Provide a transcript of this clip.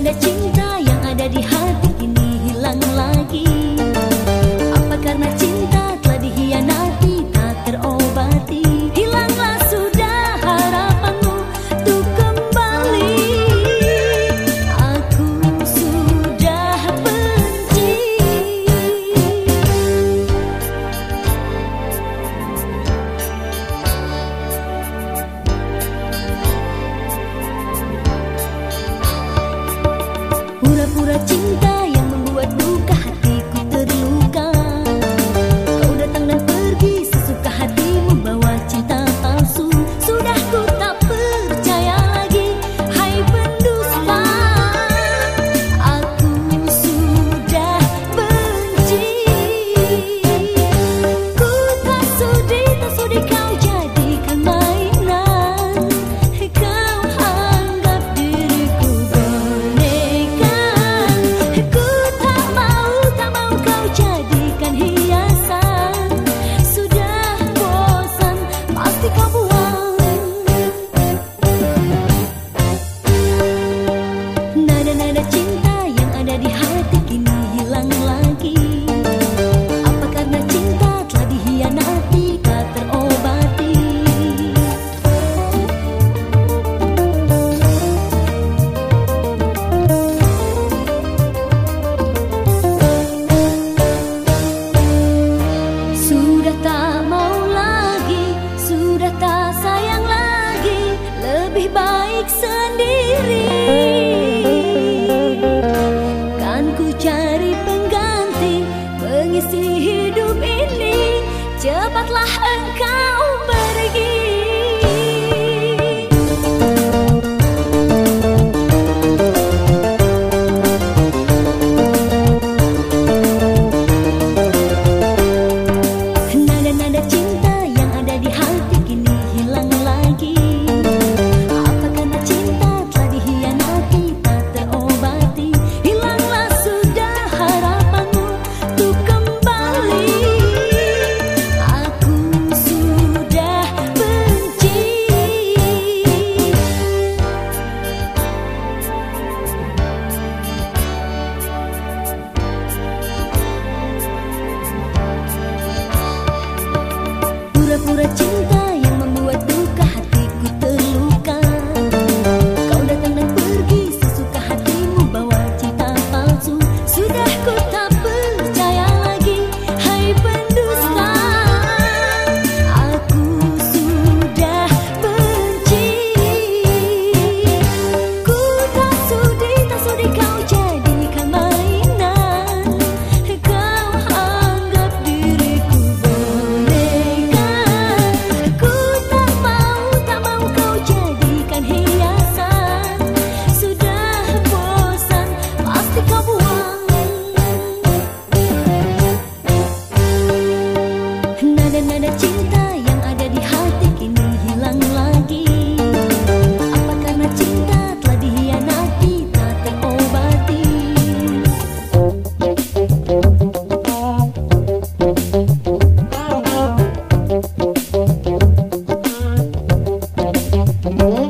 nơi chính 过了今。sendiri. Kan ku cari pengganti Mengisi hidup ini. Cepatlah engkau Boom.